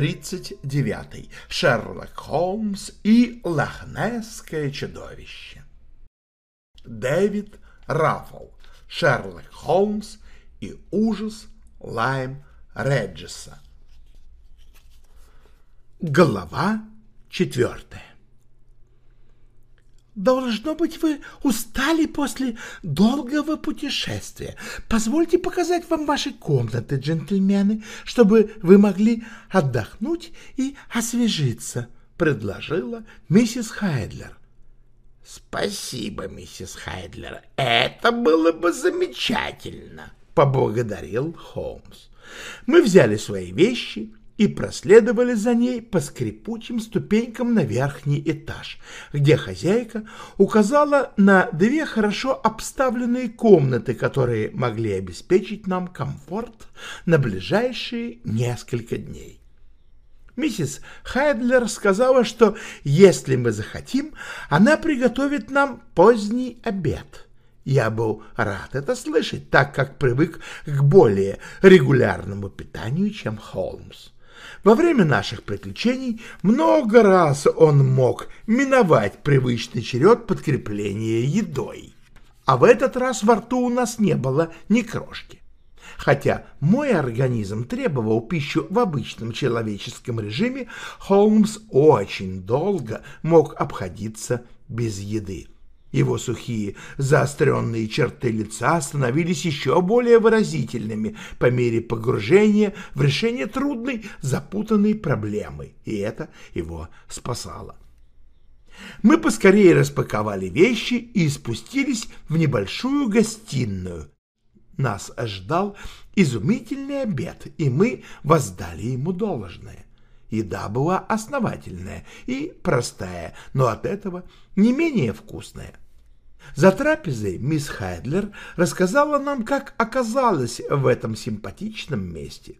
39. Шерлок Холмс и Лохнесское чудовище. Дэвид Раффл. Шерлок Холмс и ужас Лайм Реджеса. Глава четвертая. Должно быть, вы устали после долгого путешествия. Позвольте показать вам ваши комнаты, джентльмены, чтобы вы могли отдохнуть и освежиться, — предложила миссис Хайдлер. — Спасибо, миссис Хайдлер, это было бы замечательно, — поблагодарил Холмс. Мы взяли свои вещи и проследовали за ней по скрипучим ступенькам на верхний этаж, где хозяйка указала на две хорошо обставленные комнаты, которые могли обеспечить нам комфорт на ближайшие несколько дней. Миссис Хайдлер сказала, что если мы захотим, она приготовит нам поздний обед. Я был рад это слышать, так как привык к более регулярному питанию, чем Холмс. Во время наших приключений много раз он мог миновать привычный черед подкрепления едой. А в этот раз во рту у нас не было ни крошки. Хотя мой организм требовал пищу в обычном человеческом режиме, Холмс очень долго мог обходиться без еды. Его сухие, заостренные черты лица становились еще более выразительными по мере погружения в решение трудной, запутанной проблемы, и это его спасало. Мы поскорее распаковали вещи и спустились в небольшую гостиную. Нас ожидал изумительный обед, и мы воздали ему должное. Еда была основательная и простая, но от этого не менее вкусная. За трапезой мисс Хайдлер рассказала нам, как оказалась в этом симпатичном месте.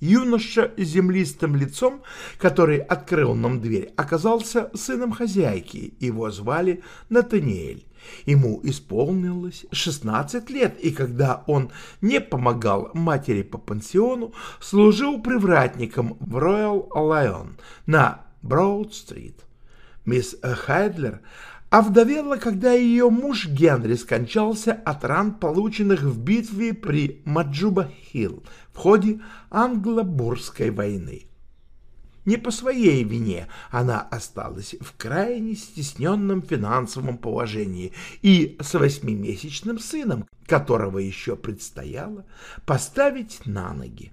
Юноша с землистым лицом, который открыл нам дверь, оказался сыном хозяйки, его звали Натаниэль. Ему исполнилось 16 лет, и когда он не помогал матери по пансиону, служил привратником в Royal Lion на Броуд-стрит. Мисс Хайдлер овдовела, когда ее муж Генри скончался от ран, полученных в битве при Маджуба-Хилл в ходе Англо-Бурской войны. Не по своей вине она осталась в крайне стесненном финансовом положении и с восьмимесячным сыном, которого еще предстояло поставить на ноги.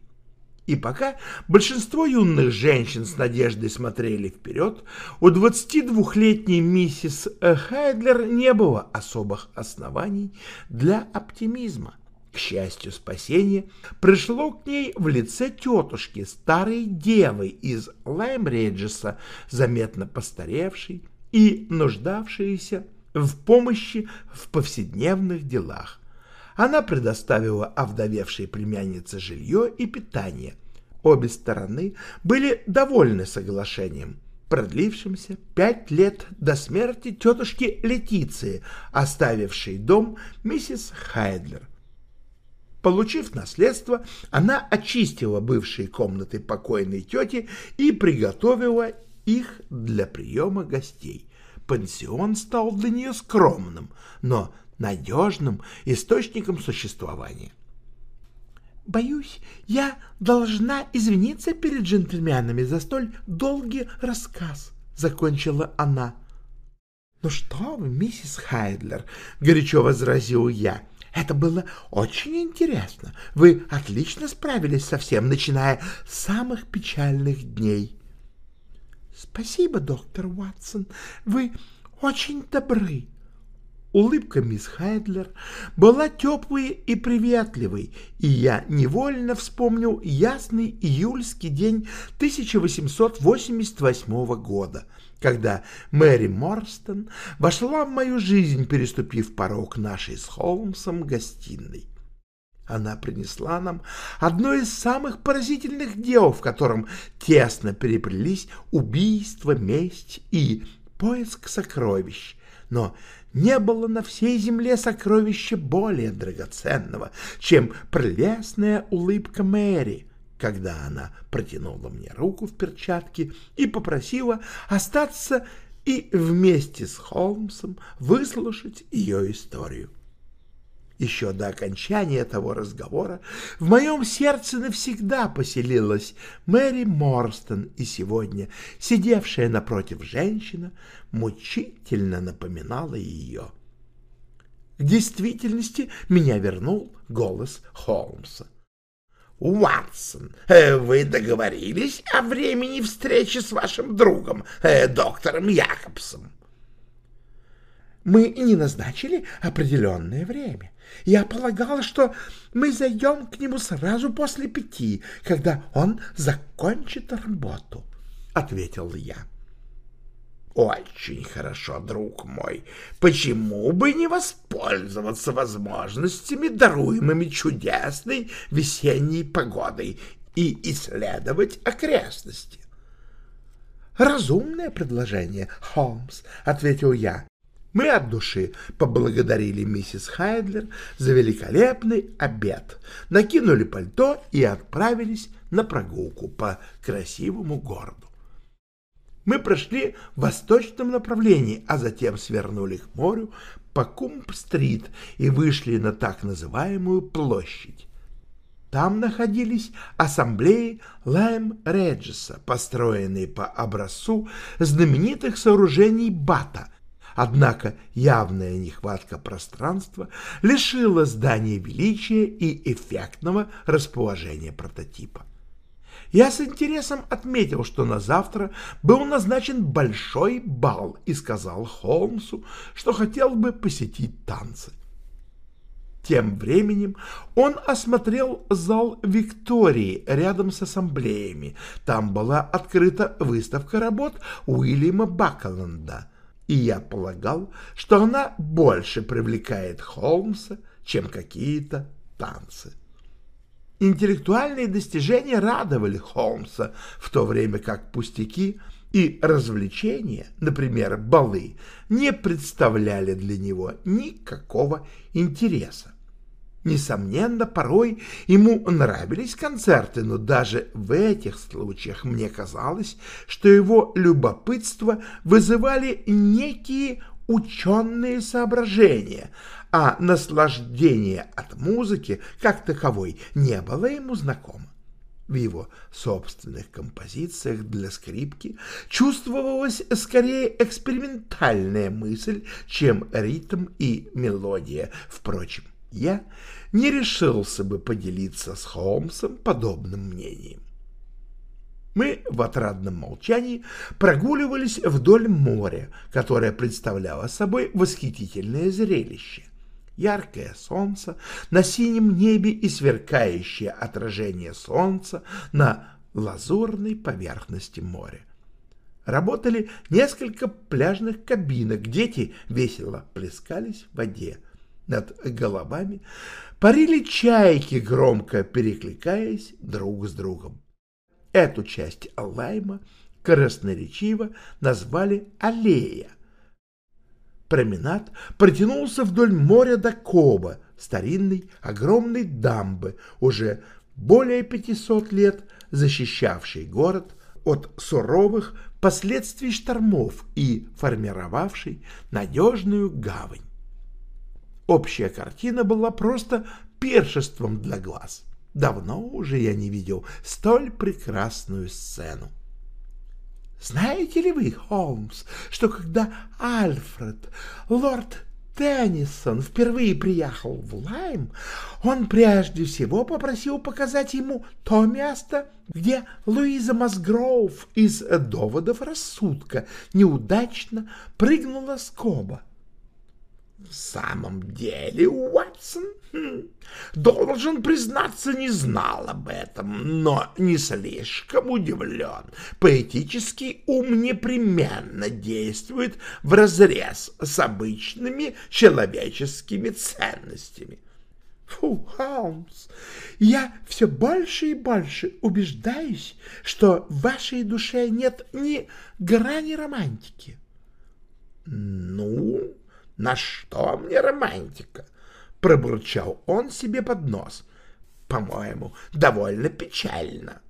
И пока большинство юных женщин с надеждой смотрели вперед, у 22-летней миссис Хайдлер не было особых оснований для оптимизма. К счастью, спасение пришло к ней в лице тетушки, старой девы из Лаймреджеса, заметно постаревшей и нуждавшейся в помощи в повседневных делах. Она предоставила овдовевшей племяннице жилье и питание. Обе стороны были довольны соглашением, продлившимся пять лет до смерти тетушки Летиции, оставившей дом миссис Хайдлер. Получив наследство, она очистила бывшие комнаты покойной тети и приготовила их для приема гостей. Пансион стал для нее скромным, но надежным источником существования. «Боюсь, я должна извиниться перед джентльменами за столь долгий рассказ», — закончила она. «Ну что вы, миссис Хайдлер», — горячо возразил я, — «это было очень интересно. Вы отлично справились со всем, начиная с самых печальных дней». «Спасибо, доктор Уатсон, вы очень добры», Улыбка мисс Хайдлер была теплой и приветливой, и я невольно вспомнил ясный июльский день 1888 года, когда Мэри Морстон вошла в мою жизнь, переступив порог нашей с Холмсом гостиной. Она принесла нам одно из самых поразительных дел, в котором тесно переплелись убийство, месть и поиск сокровищ, но не было на всей земле сокровища более драгоценного, чем прелестная улыбка Мэри, когда она протянула мне руку в перчатке и попросила остаться и вместе с Холмсом выслушать ее историю. Еще до окончания того разговора в моем сердце навсегда поселилась Мэри Морстон, и сегодня сидевшая напротив женщина мучительно напоминала ее. В действительности меня вернул голос Холмса. «Уатсон, э, вы договорились о времени встречи с вашим другом, э, доктором Якобсом?» «Мы не назначили определенное время. Я полагала, что мы зайдем к нему сразу после пяти, когда он закончит работу», — ответил я. «Очень хорошо, друг мой. Почему бы не воспользоваться возможностями, даруемыми чудесной весенней погодой, и исследовать окрестности?» «Разумное предложение, Холмс», — ответил я. Мы от души поблагодарили миссис Хайдлер за великолепный обед, накинули пальто и отправились на прогулку по красивому городу. Мы прошли в восточном направлении, а затем свернули к морю по Кумб-стрит и вышли на так называемую площадь. Там находились ассамблеи Лайм-Реджеса, построенные по образцу знаменитых сооружений Бата — Однако явная нехватка пространства лишила здания величия и эффектного расположения прототипа. Я с интересом отметил, что на завтра был назначен большой бал и сказал Холмсу, что хотел бы посетить танцы. Тем временем он осмотрел зал Виктории рядом с ассамблеями. Там была открыта выставка работ Уильяма Бакаланда – и я полагал, что она больше привлекает Холмса, чем какие-то танцы. Интеллектуальные достижения радовали Холмса, в то время как пустяки и развлечения, например, балы, не представляли для него никакого интереса. Несомненно, порой ему нравились концерты, но даже в этих случаях мне казалось, что его любопытство вызывали некие ученые соображения, а наслаждение от музыки как таковой не было ему знакомо. В его собственных композициях для скрипки чувствовалась скорее экспериментальная мысль, чем ритм и мелодия. Впрочем, я не решился бы поделиться с Холмсом подобным мнением. Мы в отрадном молчании прогуливались вдоль моря, которое представляло собой восхитительное зрелище. Яркое солнце на синем небе и сверкающее отражение солнца на лазурной поверхности моря. Работали несколько пляжных кабинок, дети весело плескались в воде над головами парили чайки, громко перекликаясь друг с другом. Эту часть Аллайма красноречиво назвали «Аллея». Променад протянулся вдоль моря до Коба, старинной огромной дамбы, уже более 500 лет защищавшей город от суровых последствий штормов и формировавшей надежную гавань. Общая картина была просто першеством для глаз. Давно уже я не видел столь прекрасную сцену. Знаете ли вы, Холмс, что когда Альфред, лорд Теннисон, впервые приехал в Лайм, он прежде всего попросил показать ему то место, где Луиза Масгроув из «Доводов рассудка» неудачно прыгнула с коба. В самом деле, Уотсон, хм, должен признаться, не знал об этом, но не слишком удивлен. Поэтический ум непременно действует вразрез с обычными человеческими ценностями. Фу, Холмс, я все больше и больше убеждаюсь, что в вашей душе нет ни грани романтики. Ну, на что мне романтика? Пробурчал он себе под нос. По-моему, довольно печально.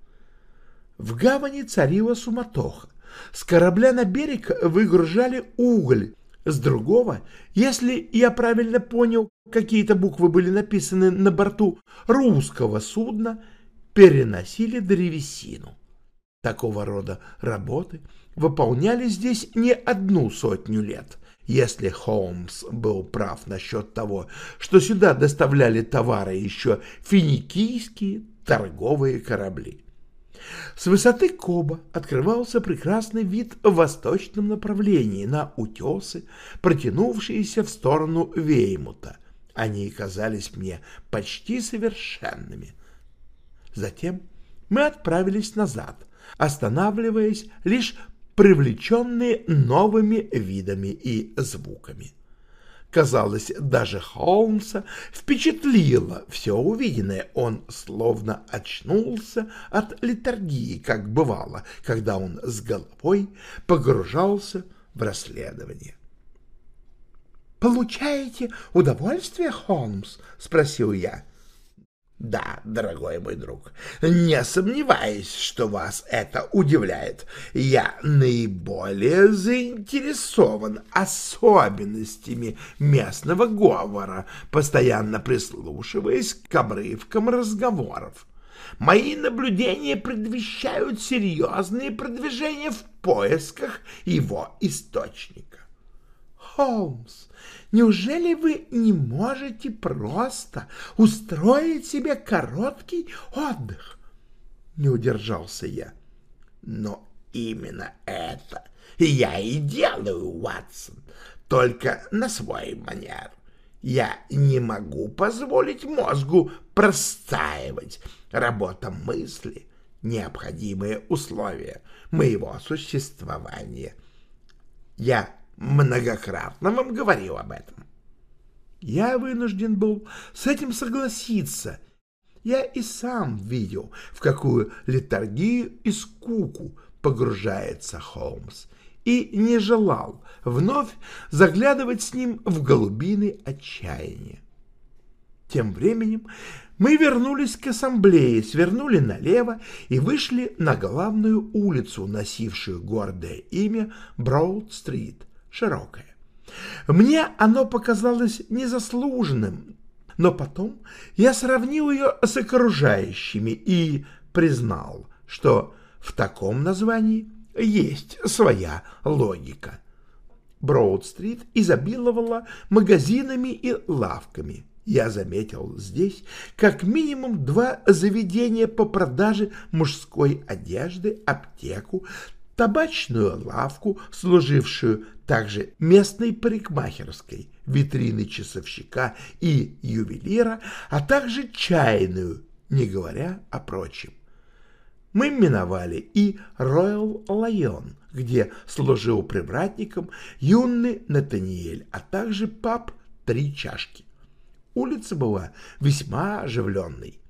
В гавани царила суматоха. С корабля на берег выгружали уголь, с другого, если я правильно понял, какие-то буквы были написаны на борту русского судна, переносили древесину. Такого рода работы выполняли здесь не одну сотню лет. Если Холмс был прав насчет того, что сюда доставляли товары еще финикийские торговые корабли. С высоты Коба открывался прекрасный вид в восточном направлении на утесы, протянувшиеся в сторону Веймута. Они казались мне почти совершенными. Затем мы отправились назад, останавливаясь лишь привлеченные новыми видами и звуками. Казалось, даже Холмса впечатлило все увиденное. Он словно очнулся от литургии, как бывало, когда он с головой погружался в расследование. «Получаете удовольствие, Холмс?» — спросил я. Да, дорогой мой друг, не сомневаюсь, что вас это удивляет. Я наиболее заинтересован особенностями местного говора, постоянно прислушиваясь к обрывкам разговоров. Мои наблюдения предвещают серьезные продвижения в поисках его источника. Холмс, Неужели вы не можете просто устроить себе короткий отдых? Не удержался я. Но именно это я и делаю, Уатсон, только на свой манер. Я не могу позволить мозгу простаивать. Работа мысли — необходимые условия моего существования. Я многократно вам говорил об этом. Я вынужден был с этим согласиться. Я и сам видел, в какую летаргию и скуку погружается Холмс, и не желал вновь заглядывать с ним в голубины отчаяния. Тем временем мы вернулись к ассамблее, свернули налево и вышли на главную улицу, носившую гордое имя Броуд-стрит, широкое. Мне оно показалось незаслуженным, но потом я сравнил ее с окружающими и признал, что в таком названии есть своя логика. Броуд-стрит изобиловала магазинами и лавками. Я заметил здесь как минимум два заведения по продаже мужской одежды, аптеку, табачную лавку, служившую также местной парикмахерской, витрины часовщика и ювелира, а также чайную, не говоря о прочем. Мы миновали и Роyal Лайон, где служил привратником юный Натаниэль, а также паб «Три чашки». Улица была весьма оживленной.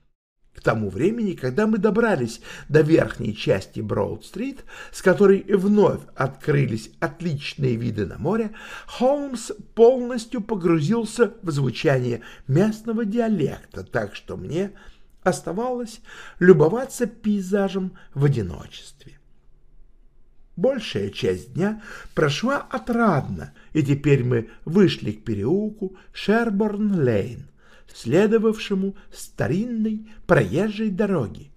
К тому времени, когда мы добрались до верхней части Броуд-стрит, с которой вновь открылись отличные виды на море, Холмс полностью погрузился в звучание местного диалекта, так что мне оставалось любоваться пейзажем в одиночестве. Большая часть дня прошла отрадно, и теперь мы вышли к переулку Шерборн-Лейн, следовавшему старинной проезжей дороге.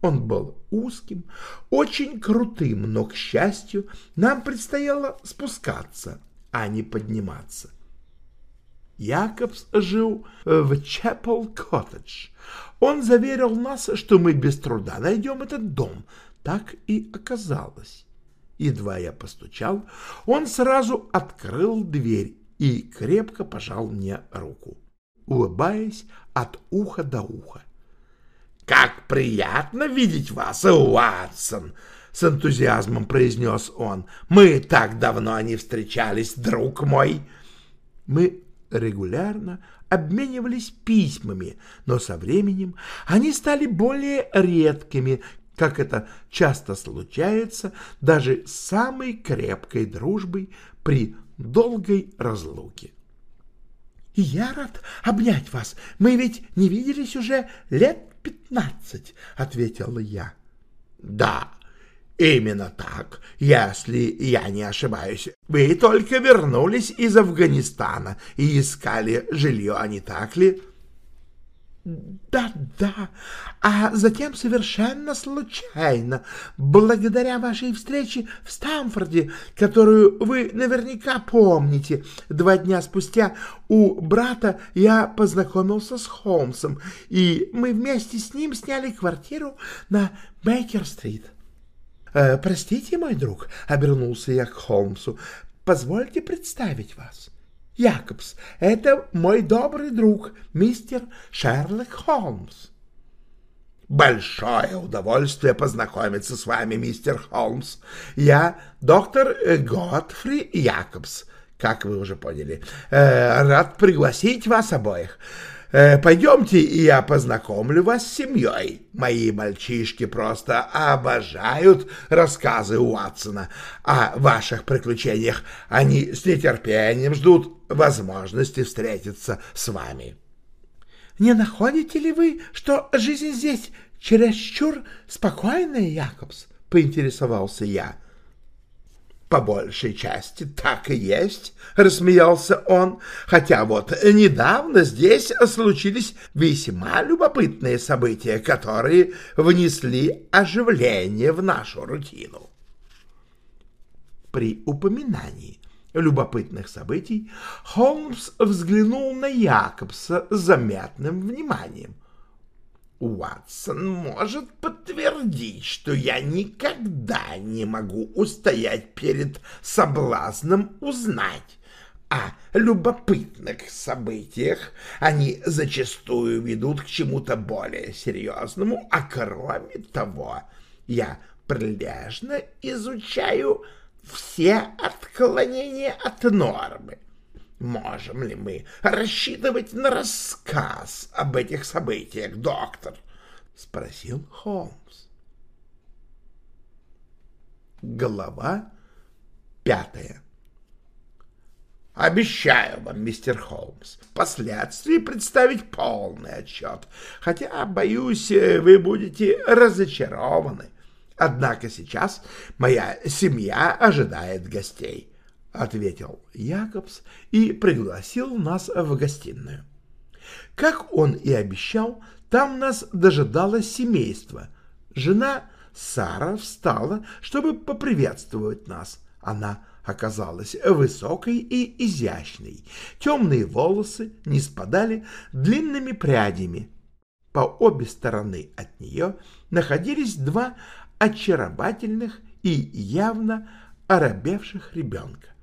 Он был узким, очень крутым, но, к счастью, нам предстояло спускаться, а не подниматься. Якобс жил в Чапел-Коттедж. Он заверил нас, что мы без труда найдем этот дом. Так и оказалось. Едва я постучал, он сразу открыл дверь и крепко пожал мне руку, улыбаясь от уха до уха. «Как приятно видеть вас, Уатсон!» — с энтузиазмом произнес он. «Мы так давно не встречались, друг мой!» Мы регулярно обменивались письмами, но со временем они стали более редкими, как это часто случается даже с самой крепкой дружбой при долгой разлуке. «Я рад обнять вас. Мы ведь не виделись уже лет пятнадцать», — ответила я. «Да, именно так, если я не ошибаюсь. Вы только вернулись из Афганистана и искали жилье, а не так ли?» Да, да, а затем совершенно случайно, благодаря вашей встрече в Стамфорде, которую вы наверняка помните, два дня спустя у брата я познакомился с Холмсом, и мы вместе с ним сняли квартиру на Бейкер-стрит. «Э, «Простите, мой друг», — обернулся я к Холмсу, — «позвольте представить вас». Якобс, это мой добрый друг, мистер Шерлок Холмс. Большое удовольствие познакомиться с вами, мистер Холмс. Я доктор Готфри Якобс, как вы уже поняли. Э, рад пригласить вас обоих. Э, пойдемте, и я познакомлю вас с семьей. Мои мальчишки просто обожают рассказы Уатсона о ваших приключениях. Они с нетерпением ждут возможности встретиться с вами. Не находите ли вы, что жизнь здесь чересчур спокойная, Якобс? — поинтересовался я. — по большей части так и есть, — рассмеялся он, хотя вот недавно здесь случились весьма любопытные события, которые внесли оживление в нашу рутину. При упоминании любопытных событий Холмс взглянул на Якобса с заметным вниманием. Уатсон может подтвердить, что я никогда не могу устоять перед соблазном узнать о любопытных событиях. Они зачастую ведут к чему-то более серьезному, а кроме того, я прилежно изучаю все отклонения от нормы. Можем ли мы рассчитывать на рассказ об этих событиях, доктор? — спросил Холмс. Глава пятая Обещаю вам, мистер Холмс, впоследствии представить полный отчет, хотя, боюсь, вы будете разочарованы. Однако сейчас моя семья ожидает гостей. — ответил Якобс и пригласил нас в гостиную. Как он и обещал, там нас дожидалось семейство. Жена Сара встала, чтобы поприветствовать нас. Она оказалась высокой и изящной. Темные волосы не спадали длинными прядями. По обе стороны от нее находились два очаровательных и явно оробевших ребенка.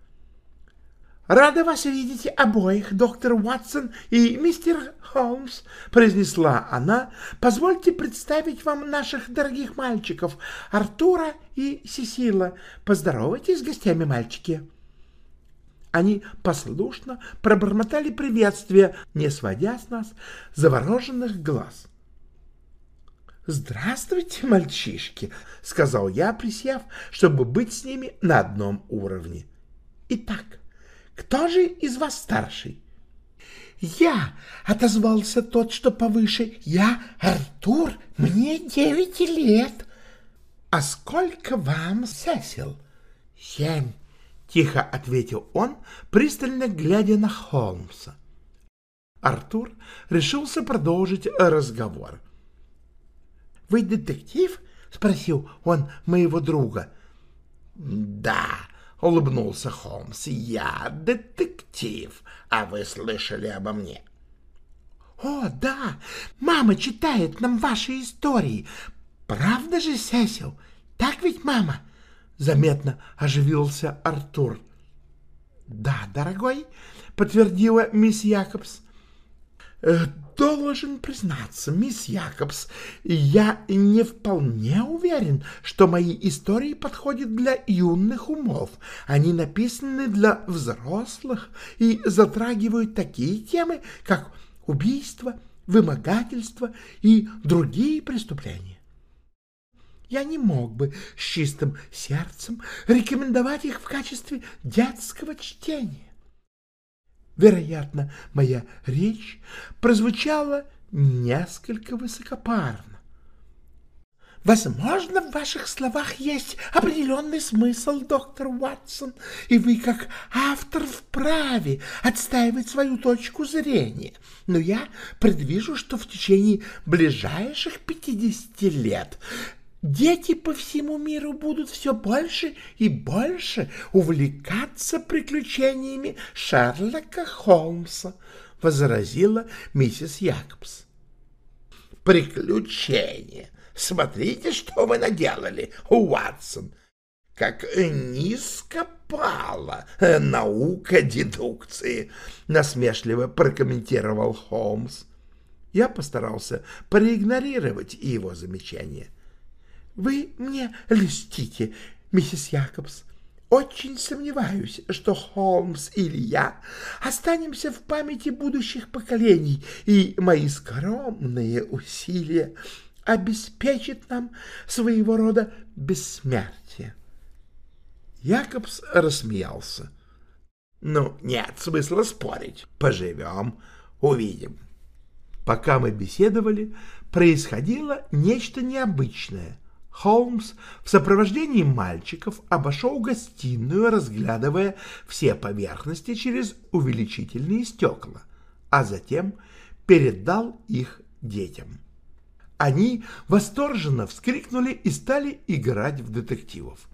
«Рада вас видеть обоих, доктор Уатсон и мистер Холмс», — произнесла она. «Позвольте представить вам наших дорогих мальчиков, Артура и Сесила. Поздоровайтесь с гостями, мальчики». Они послушно пробормотали приветствие, не сводя с нас завороженных глаз. «Здравствуйте, мальчишки!» — сказал я, присев, чтобы быть с ними на одном уровне. «Итак, кто же из вас старший? Я, отозвался тот, что повыше. Я Артур, мне девять лет. А сколько вам, Сесил? Семь, тихо ответил он, пристально глядя на Холмса. Артур решился продолжить разговор. «Вы детектив?» — спросил он моего друга. «Да», — улыбнулся Холмс. «Я детектив, а вы слышали обо мне?» «О, да! Мама читает нам ваши истории. Правда же, Сесил? Так ведь, мама?» Заметно оживился Артур. Да, дорогой, подтвердила мисс Якобс. Должен признаться, мисс Якобс, я не вполне уверен, что мои истории подходят для юных умов. Они написаны для взрослых и затрагивают такие темы, как убийство, вымогательство и другие преступления. Я не мог бы с чистым сердцем рекомендовать их в качестве детского чтения. Вероятно, моя речь прозвучала несколько высокопарно. Возможно, в ваших словах есть определенный смысл, доктор Уатсон, и вы, как автор, вправе отстаивать свою точку зрения. Но я предвижу, что в течение ближайших пятидесяти лет Дети по всему миру будут все больше и больше увлекаться приключениями Шерлока Холмса, — возразила миссис Якобс. — Приключения! Смотрите, что вы наделали, Уатсон! Как низко пала наука дедукции! — насмешливо прокомментировал Холмс. Я постарался проигнорировать его замечание — вы мне льстите, миссис Якобс. Очень сомневаюсь, что Холмс или я останемся в памяти будущих поколений, и мои скромные усилия обеспечат нам своего рода бессмертие. Якобс рассмеялся. Ну, нет смысла спорить. Поживем, увидим. Пока мы беседовали, происходило нечто необычное. Холмс в сопровождении мальчиков обошел гостиную, разглядывая все поверхности через увеличительные стекла, а затем передал их детям. Они восторженно вскрикнули и стали играть в детективов.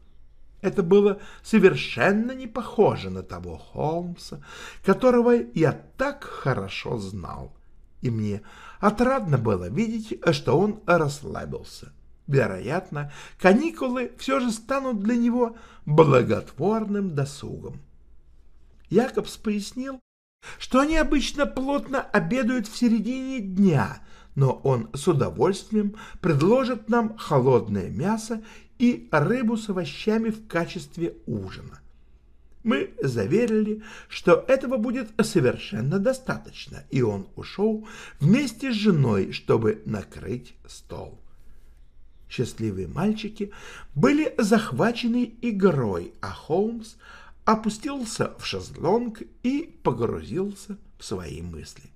Это было совершенно не похоже на того Холмса, которого я так хорошо знал, и мне отрадно было видеть, что он расслабился. Вероятно, каникулы все же станут для него благотворным досугом. Якобс пояснил, что они обычно плотно обедают в середине дня, но он с удовольствием предложит нам холодное мясо и рыбу с овощами в качестве ужина. Мы заверили, что этого будет совершенно достаточно, и он ушел вместе с женой, чтобы накрыть стол. Счастливые мальчики были захвачены игрой, а Холмс опустился в шезлонг и погрузился в свои мысли.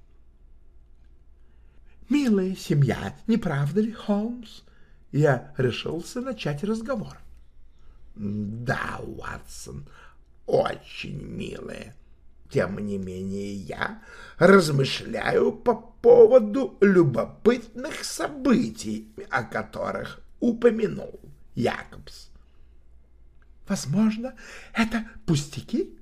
«Милая семья, не правда ли, Холмс?» Я решился начать разговор. «Да, Уатсон, очень милая. Тем не менее я размышляю по поводу любопытных событий, о которых упомянул Якобс. Возможно, это пустяки?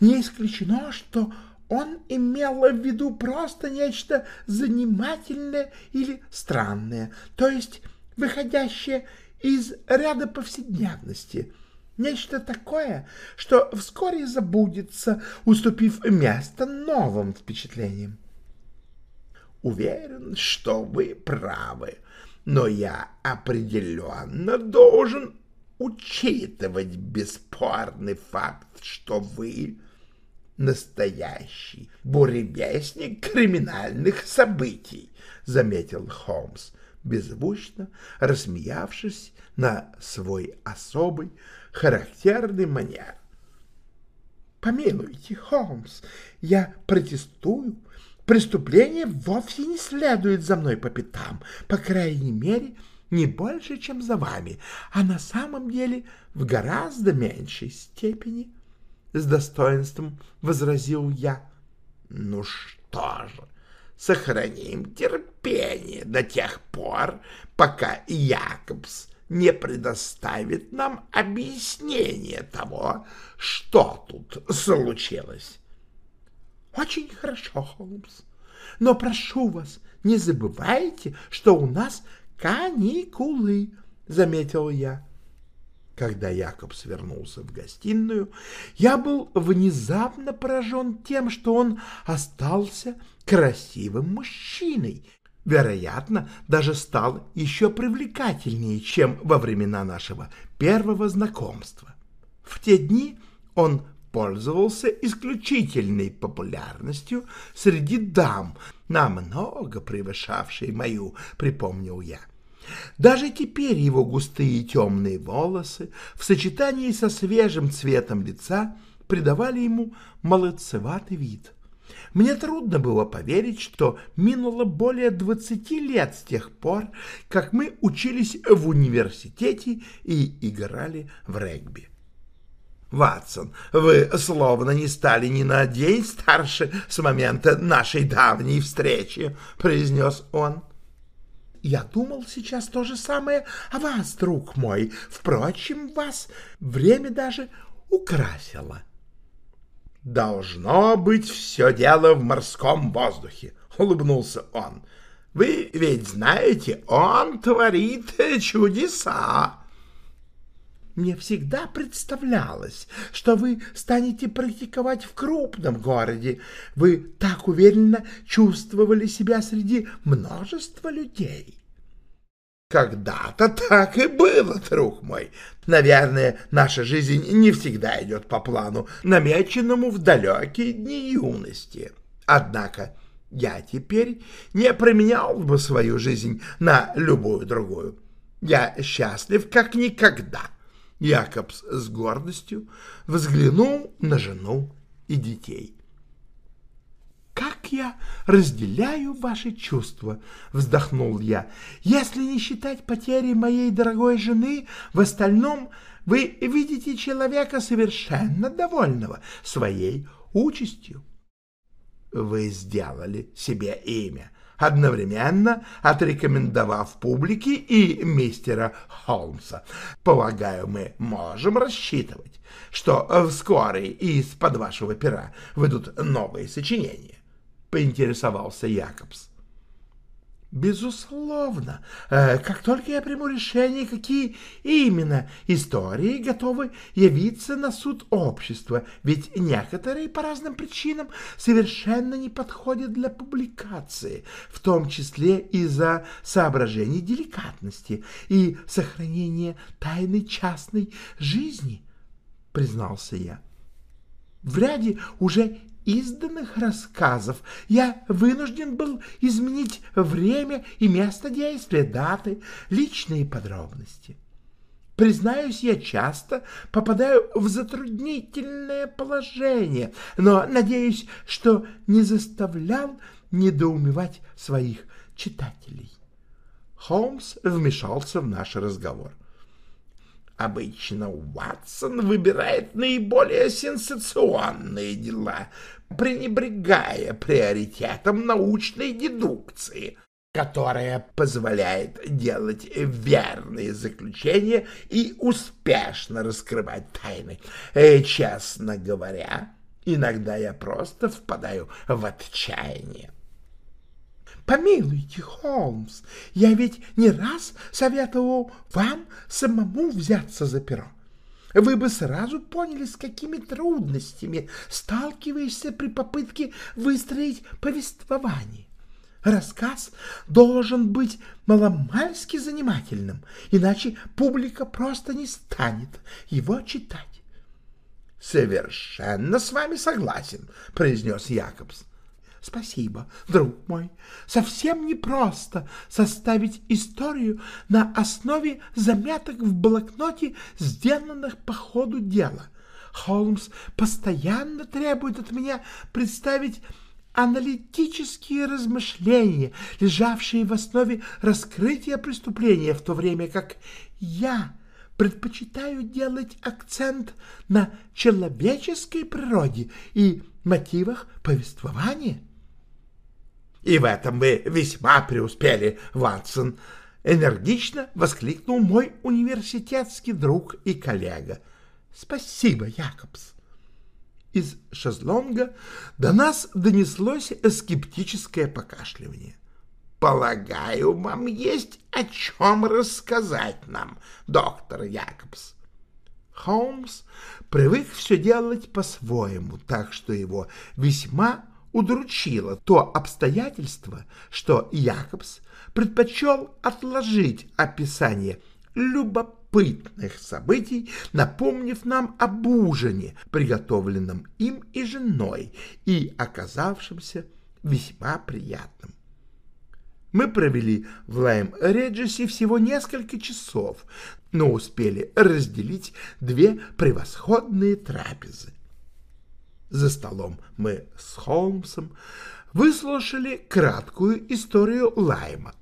Не исключено, что он имел в виду просто нечто занимательное или странное, то есть выходящее из ряда повседневности — Нечто такое, что вскоре забудется, уступив место новым впечатлениям. Уверен, что вы правы, но я определенно должен учитывать бесспорный факт, что вы настоящий буревестник криминальных событий, заметил Холмс, беззвучно рассмеявшись на свой особый характерный манер. Помилуйте, Холмс, я протестую. Преступление вовсе не следует за мной по пятам, по крайней мере, не больше, чем за вами, а на самом деле в гораздо меньшей степени. С достоинством возразил я. Ну что же, сохраним терпение до тех пор, пока Якобс не предоставит нам объяснение того, что тут случилось. — Очень хорошо, Холмс. Но прошу вас, не забывайте, что у нас каникулы, — заметил я. Когда Якоб свернулся в гостиную, я был внезапно поражен тем, что он остался красивым мужчиной. Вероятно, даже стал еще привлекательнее, чем во времена нашего первого знакомства. В те дни он пользовался исключительной популярностью среди дам, намного превышавшей мою, припомнил я. Даже теперь его густые темные волосы в сочетании со свежим цветом лица придавали ему молодцеватый вид. Мне трудно было поверить, что минуло более двадцати лет с тех пор, как мы учились в университете и играли в регби. Ватсон, вы словно не стали ни на день старше с момента нашей давней встречи, — произнес он. Я думал сейчас то же самое о вас, друг мой. Впрочем, вас время даже украсило. Должно быть все дело в морском воздухе, — улыбнулся он. Вы ведь знаете, он творит чудеса. Мне всегда представлялось, что вы станете практиковать в крупном городе. Вы так уверенно чувствовали себя среди множества людей. Когда-то так и было, друг мой. Наверное, наша жизнь не всегда идет по плану, намеченному в далекие дни юности. Однако я теперь не променял бы свою жизнь на любую другую. Я счастлив как никогда. Якобс с гордостью взглянул на жену и детей. «Как я разделяю ваши чувства!» — вздохнул я. «Если не считать потери моей дорогой жены, в остальном вы видите человека совершенно довольного своей участью». «Вы сделали себе имя», одновременно отрекомендовав публике и мистера Холмса. Полагаю, мы можем рассчитывать, что вскоре из-под вашего пера выйдут новые сочинения поинтересовался Якобс. Безусловно, э, как только я приму решение, какие именно истории готовы явиться на суд общества, ведь некоторые по разным причинам совершенно не подходят для публикации, в том числе из-за соображений деликатности и сохранения тайны частной жизни, признался я. В ряде уже изданных рассказов я вынужден был изменить время и место действия, даты, личные подробности. Признаюсь, я часто попадаю в затруднительное положение, но надеюсь, что не заставлял недоумевать своих читателей. Холмс вмешался в наш разговор. Обычно Уатсон выбирает наиболее сенсационные дела, пренебрегая приоритетом научной дедукции, которая позволяет делать верные заключения и успешно раскрывать тайны. И, э, честно говоря, иногда я просто впадаю в отчаяние. Помилуйте, Холмс, я ведь не раз советовал вам самому взяться за перо вы бы сразу поняли, с какими трудностями сталкиваешься при попытке выстроить повествование. Рассказ должен быть маломальски занимательным, иначе публика просто не станет его читать. — Совершенно с вами согласен, — произнес Якобс. Спасибо, друг мой. Совсем непросто составить историю на основе заметок в блокноте, сделанных по ходу дела. Холмс постоянно требует от меня представить аналитические размышления, лежавшие в основе раскрытия преступления, в то время как я предпочитаю делать акцент на человеческой природе и мотивах повествования. И в этом вы весьма преуспели, Ватсон, — энергично воскликнул мой университетский друг и коллега. — Спасибо, Якобс. Из шезлонга до нас донеслось скептическое покашливание. — Полагаю, вам есть о чем рассказать нам, доктор Якобс. Холмс привык все делать по-своему, так что его весьма удручило то обстоятельство, что Якобс предпочел отложить описание любопытных событий, напомнив нам об ужине, приготовленном им и женой, и оказавшемся весьма приятным. Мы провели в Лайм-Реджесе всего несколько часов, но успели разделить две превосходные трапезы. За столом мы с Холмсом выслушали краткую историю Лайма.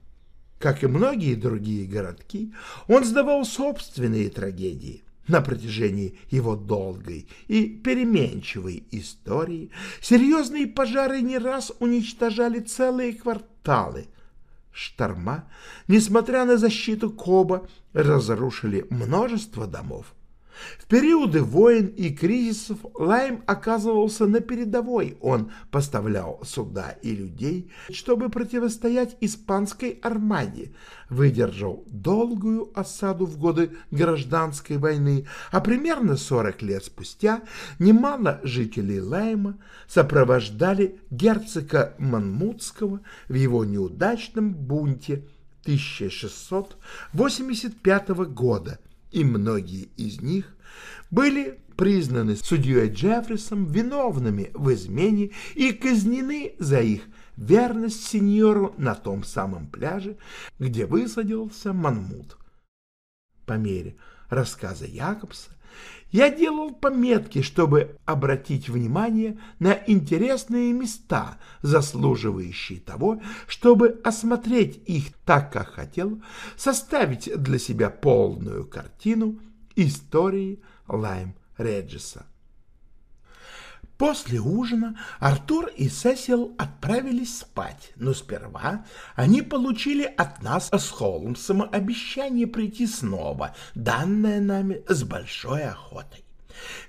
Как и многие другие городки, он сдавал собственные трагедии. На протяжении его долгой и переменчивой истории серьезные пожары не раз уничтожали целые кварталы. Шторма, несмотря на защиту Коба, разрушили множество домов. В периоды войн и кризисов Лайм оказывался на передовой. Он поставлял суда и людей, чтобы противостоять испанской армаде, выдержал долгую осаду в годы гражданской войны, а примерно 40 лет спустя немало жителей Лайма сопровождали герцога Манмутского в его неудачном бунте 1685 года, и многие из них были признаны судьей Джеффрисом виновными в измене и казнены за их верность сеньору на том самом пляже, где высадился Манмут. По мере рассказа Якобса я делал пометки, чтобы обратить внимание на интересные места, заслуживающие того, чтобы осмотреть их так, как хотел, составить для себя полную картину истории Лайм Реджеса. После ужина Артур и Сесил отправились спать, но сперва они получили от нас с Холмсом обещание прийти снова, данное нами с большой охотой.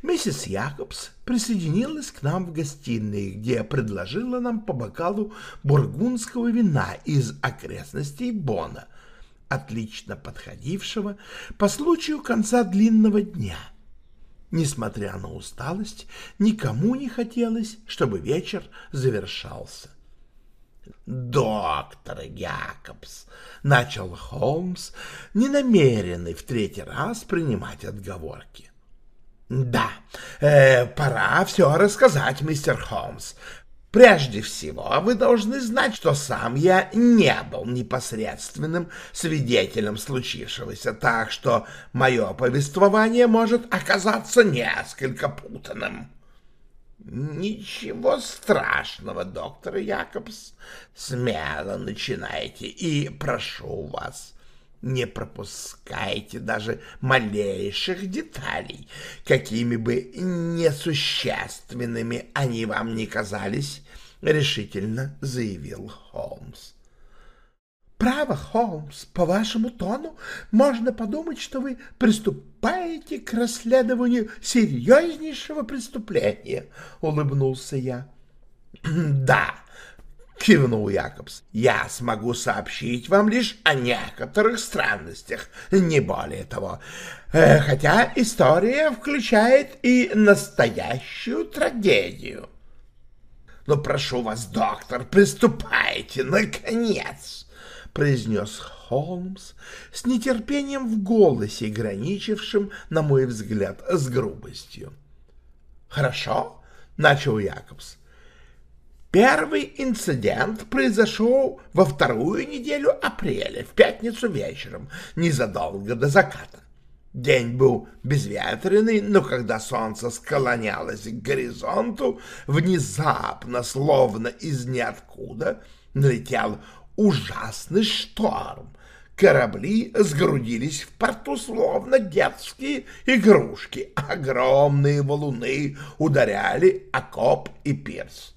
Миссис Якобс присоединилась к нам в гостиной, где предложила нам по бокалу бургундского вина из окрестностей Бона, отлично подходившего по случаю конца длинного дня — Несмотря на усталость, никому не хотелось, чтобы вечер завершался. «Доктор Якобс», — начал Холмс, не намеренный в третий раз принимать отговорки. «Да, э, пора все рассказать, мистер Холмс. Прежде всего, вы должны знать, что сам я не был непосредственным свидетелем случившегося, так что мое повествование может оказаться несколько путанным. Ничего страшного, доктор Якобс. Смело начинайте и прошу вас, не пропускайте даже малейших деталей, какими бы несущественными они вам не казались, — решительно заявил Холмс. «Право, Холмс, по вашему тону можно подумать, что вы приступаете к расследованию серьезнейшего преступления», — улыбнулся я. «Да, — кивнул Якобс. — Я смогу сообщить вам лишь о некоторых странностях, не более того. Э, хотя история включает и настоящую трагедию. Но прошу вас, доктор, приступайте, наконец! — произнес Холмс с нетерпением в голосе, граничившим, на мой взгляд, с грубостью. — Хорошо, — начал Якобс. Первый инцидент произошел во вторую неделю апреля, в пятницу вечером, незадолго до заката. День был безветренный, но когда солнце склонялось к горизонту, внезапно, словно из ниоткуда, налетел ужасный шторм. Корабли сгрудились в порту, словно детские игрушки. Огромные валуны ударяли окоп и пирс.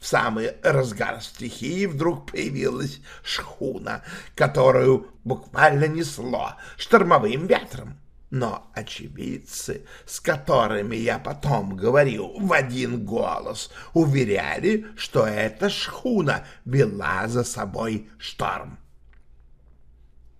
В самый разгар стихии вдруг появилась шхуна, которую буквально несло штормовым ветром. Но очевидцы, с которыми я потом говорил в один голос, уверяли, что эта шхуна вела за собой шторм.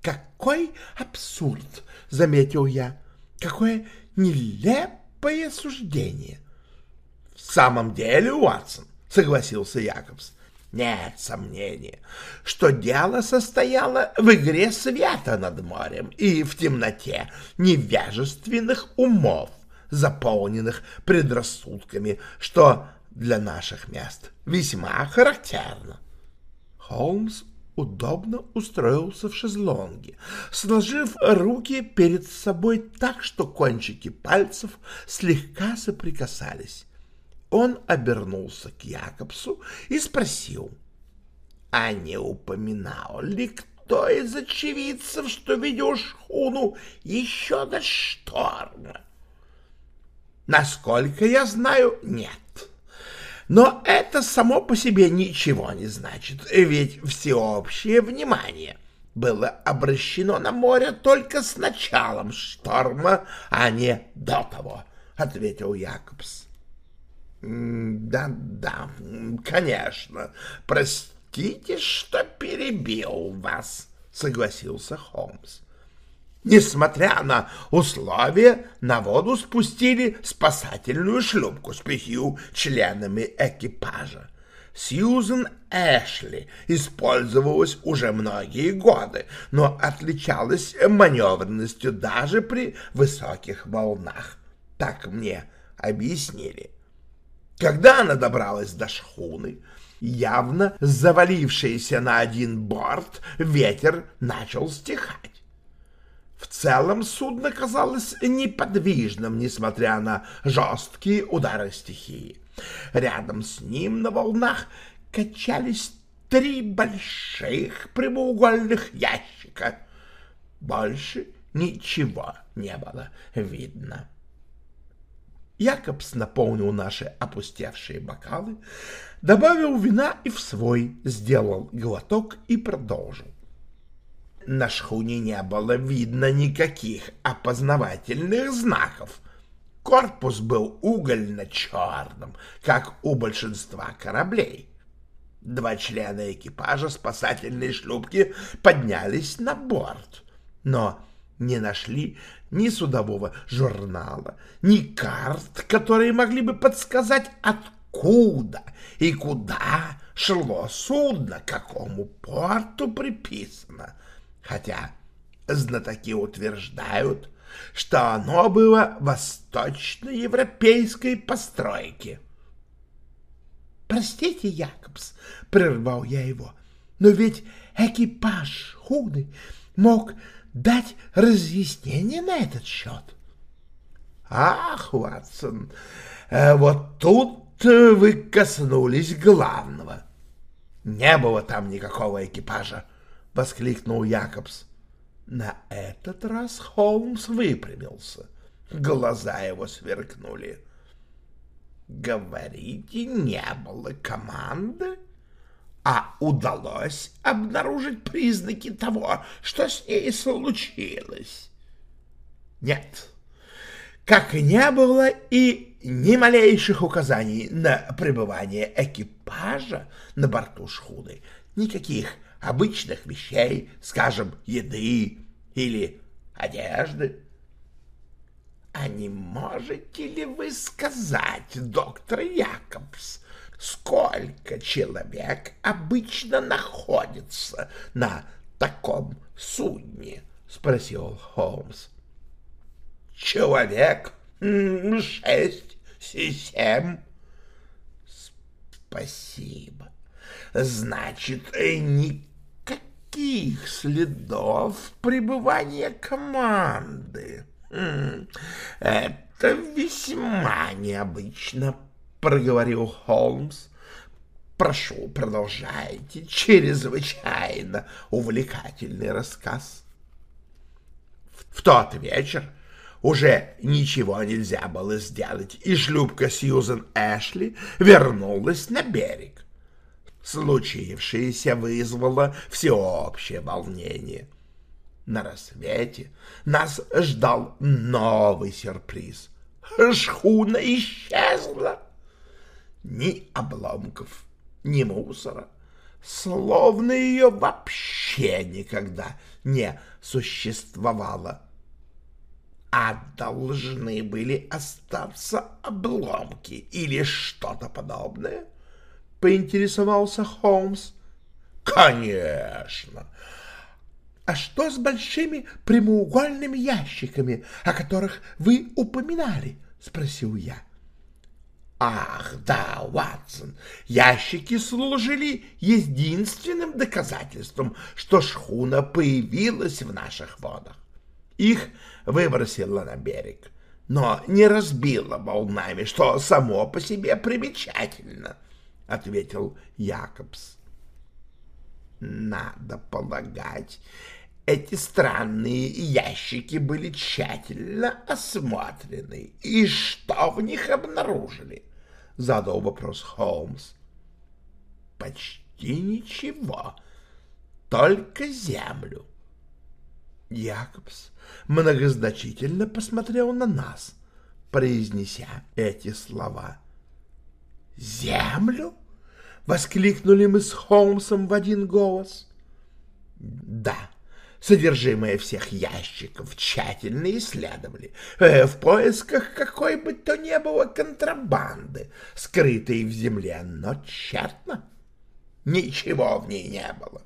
«Какой абсурд!» — заметил я. Какое нелепое суждение. — В самом деле, Уотсон, — согласился Якобс, — нет сомнения, что дело состояло в игре света над морем и в темноте невежественных умов, заполненных предрассудками, что для наших мест весьма характерно. Холмс удобно устроился в шезлонге, сложив руки перед собой так, что кончики пальцев слегка соприкасались. Он обернулся к Якобсу и спросил, а не упоминал ли кто из очевидцев, что видел шхуну еще до шторма? Насколько я знаю, нет. Но это само по себе ничего не значит, ведь всеобщее внимание было обращено на море только с началом шторма, а не до того, — ответил Якобс. «Да-да, конечно. Простите, что перебил вас», — согласился Холмс. Несмотря на условия, на воду спустили спасательную шлюпку с пятью членами экипажа. Сьюзен Эшли использовалась уже многие годы, но отличалась маневренностью даже при высоких волнах. Так мне объяснили. Когда она добралась до шхуны, явно завалившийся на один борт, ветер начал стихать. В целом судно казалось неподвижным, несмотря на жесткие удары стихии. Рядом с ним на волнах качались три больших прямоугольных ящика. Больше ничего не было видно. Якобс наполнил наши опустевшие бокалы, добавил вина и в свой, сделал глоток и продолжил. На шхуне не было видно никаких опознавательных знаков. Корпус был угольно-черным, как у большинства кораблей. Два члена экипажа спасательной шлюпки поднялись на борт, но не нашли ни судового журнала, ни карт, которые могли бы подсказать, откуда и куда шло судно, какому порту приписано. Хотя знатоки утверждают, что оно было восточноевропейской постройки. «Простите, Якобс», — прервал я его, — «но ведь экипаж Худы мог дать разъяснение на этот счет. Ах, Ватсон, э, вот тут вы коснулись главного. Не было там никакого экипажа, — воскликнул Якобс. На этот раз Холмс выпрямился. Глаза его сверкнули. «Говорите, не было команды?» А удалось обнаружить признаки того, что с ней случилось? Нет, как не было и ни малейших указаний на пребывание экипажа на борту шхуны, никаких обычных вещей, скажем, еды или одежды. А не можете ли вы сказать, доктор Якобс, сколько человек обычно находится на таком судне? — спросил Холмс. — Человек шесть, семь. — Спасибо. Значит, никаких следов пребывания команды. Это весьма необычно, проговорил Холмс. Прошу, продолжайте. Чрезвычайно увлекательный рассказ. В тот вечер уже ничего нельзя было сделать, и шлюпка Сьюзен Эшли вернулась на берег. Случившееся вызвало всеобщее волнение. На рассвете нас ждал новый сюрприз. Шхуна исчезла ни обломков, ни мусора, словно ее вообще никогда не существовало. а должны были остаться обломки или что-то подобное? — поинтересовался Холмс. — Конечно. А что с большими прямоугольными ящиками, о которых вы упоминали? — спросил я. — Ах, да, Ватсон, ящики служили единственным доказательством, что шхуна появилась в наших водах. Их выбросила на берег, но не разбила волнами, что само по себе примечательно, — ответил Якобс. Надо полагать, эти странные ящики были тщательно осмотрены. И что в них обнаружили? — задал вопрос Холмс. — Почти ничего, только землю. Якобс многозначительно посмотрел на нас, произнеся эти слова. «Землю?» — воскликнули мы с Холмсом в один голос. «Да, содержимое всех ящиков тщательно исследовали э, в поисках какой бы то ни было контрабанды, скрытой в земле, но тщетно. Ничего в ней не было.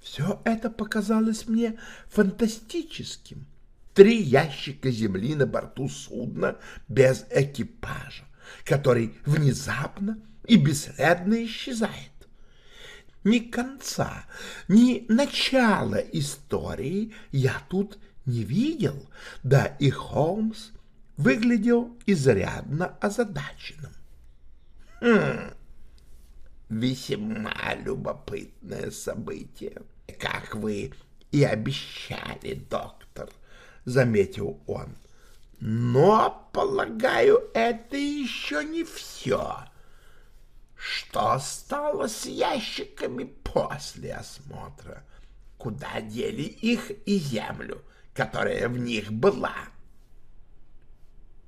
Все это показалось мне фантастическим. Три ящика земли на борту судна без экипажа, который внезапно и бесследно исчезает. Ни конца, ни начала истории я тут не видел, да и Холмс выглядел изрядно озадаченным. Хм, весьма любопытное событие как вы и обещали, доктор, — заметил он. Но, полагаю, это еще не все. Что стало с ящиками после осмотра? Куда дели их и землю, которая в них была?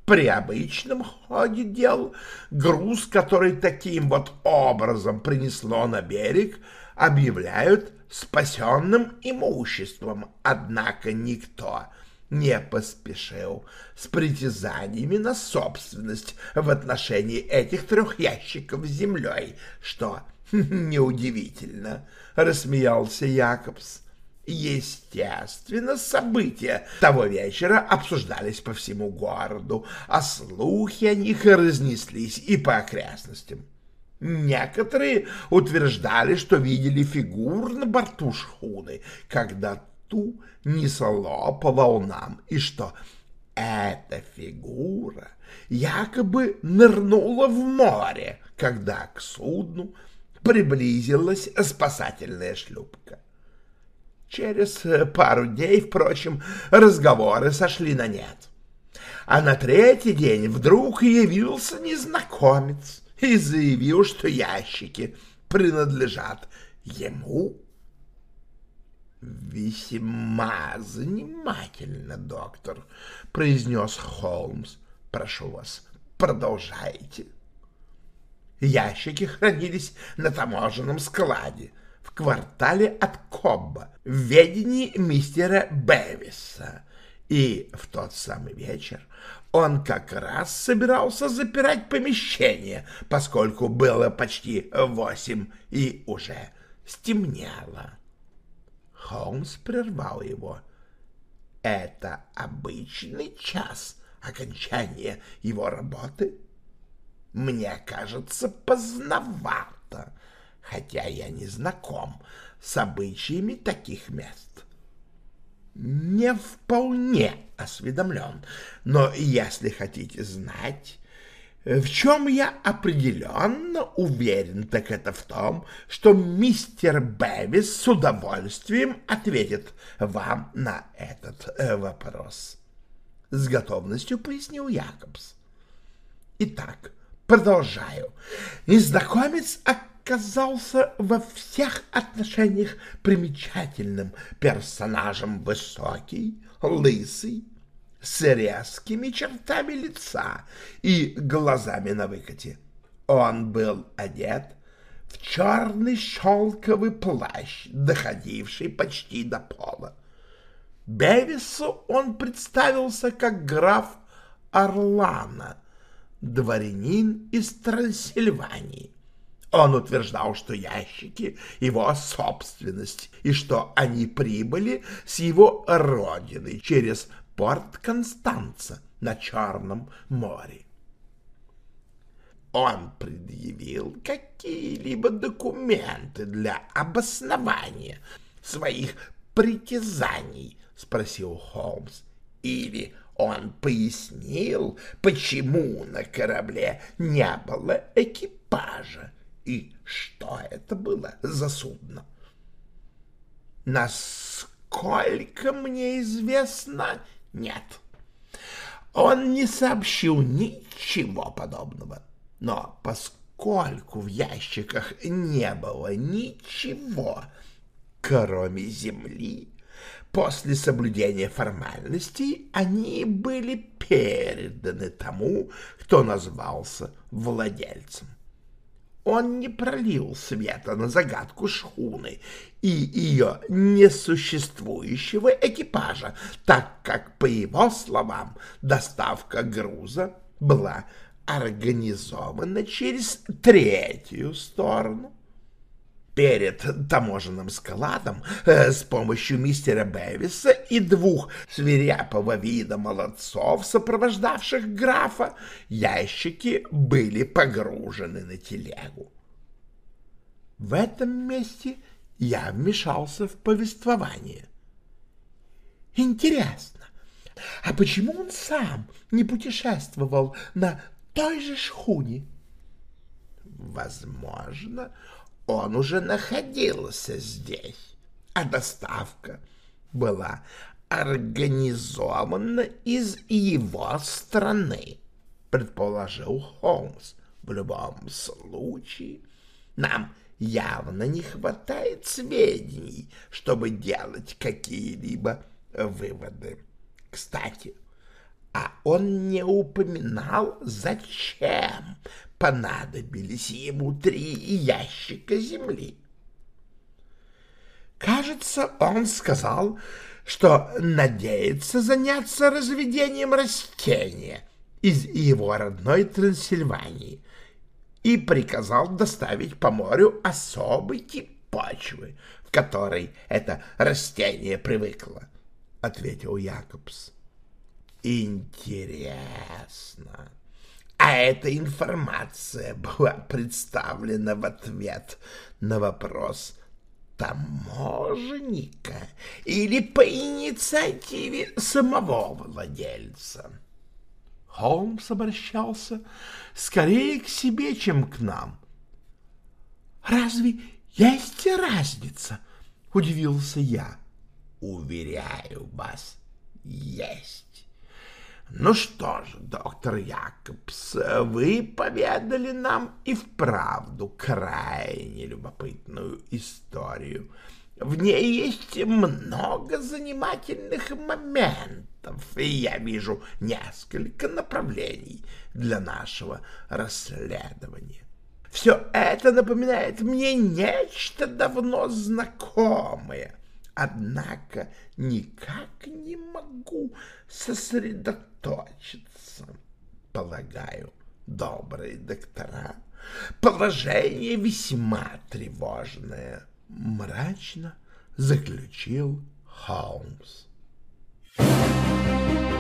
При обычном ходе дел груз, который таким вот образом принесло на берег, объявляют спасенным имуществом, однако никто не поспешил с притязаниями на собственность в отношении этих трех ящиков с землей, что неудивительно, — рассмеялся Якобс. Естественно, события того вечера обсуждались по всему городу, а слухи о них разнеслись и по окрестностям. Некоторые утверждали, что видели фигур на борту шхуны, когда ту несло по волнам, и что эта фигура якобы нырнула в море, когда к судну приблизилась спасательная шлюпка. Через пару дней, впрочем, разговоры сошли на нет. А на третий день вдруг явился незнакомец — и заявил, что ящики принадлежат ему. «Весьма занимательно, доктор», — произнес Холмс. «Прошу вас, продолжайте». Ящики хранились на таможенном складе в квартале от Кобба в ведении мистера Бэвиса, и в тот самый вечер он как раз собирался запирать помещение, поскольку было почти восемь и уже стемнело. Холмс прервал его. «Это обычный час окончания его работы? Мне кажется, поздновато, хотя я не знаком с обычаями таких мест» не вполне осведомлен, но если хотите знать, в чем я определенно уверен, так это в том, что мистер Бэвис с удовольствием ответит вам на этот э, вопрос. С готовностью пояснил Якобс. Итак, продолжаю. Незнакомец казался во всех отношениях примечательным персонажем высокий, лысый, с резкими чертами лица и глазами на выкате. Он был одет в черный шелковый плащ, доходивший почти до пола. Бевису он представился как граф Орлана, дворянин из Трансильвании. Он утверждал, что ящики — его собственность, и что они прибыли с его родины через порт Констанца на Черном море. Он предъявил какие-либо документы для обоснования своих притязаний, спросил Холмс. Или он пояснил, почему на корабле не было экипажа и что это было за судно. Насколько мне известно, нет. Он не сообщил ничего подобного. Но поскольку в ящиках не было ничего, кроме земли, после соблюдения формальностей они были переданы тому, кто назвался владельцем. Он не пролил света на загадку шхуны и ее несуществующего экипажа, так как, по его словам, доставка груза была организована через третью сторону. Перед таможенным складом э, с помощью мистера Бэвиса и двух свирепого вида молодцов, сопровождавших графа, ящики были погружены на телегу. В этом месте я вмешался в повествование. Интересно, а почему он сам не путешествовал на той же шхуне. Возможно, он уже находился здесь, а доставка была организована из его страны, предположил Холмс. В любом случае, нам явно не хватает сведений, чтобы делать какие-либо выводы. Кстати, а он не упоминал, зачем понадобились ему три ящика земли. Кажется, он сказал, что надеется заняться разведением растения из его родной Трансильвании и приказал доставить по морю особый тип почвы, в которой это растение привыкло, — ответил Якобс. Интересно. А эта информация была представлена в ответ на вопрос таможенника или по инициативе самого владельца. Холмс обращался скорее к себе, чем к нам. «Разве есть разница?» — удивился я. «Уверяю вас, есть». Ну что ж, доктор Якобс, вы поведали нам и вправду крайне любопытную историю. В ней есть много занимательных моментов, и я вижу несколько направлений для нашего расследования. Все это напоминает мне нечто давно знакомое, однако никак не могу сосредоточиться. Полагаю, добрые доктора, положение весьма тревожное, мрачно заключил Холмс. Thank you.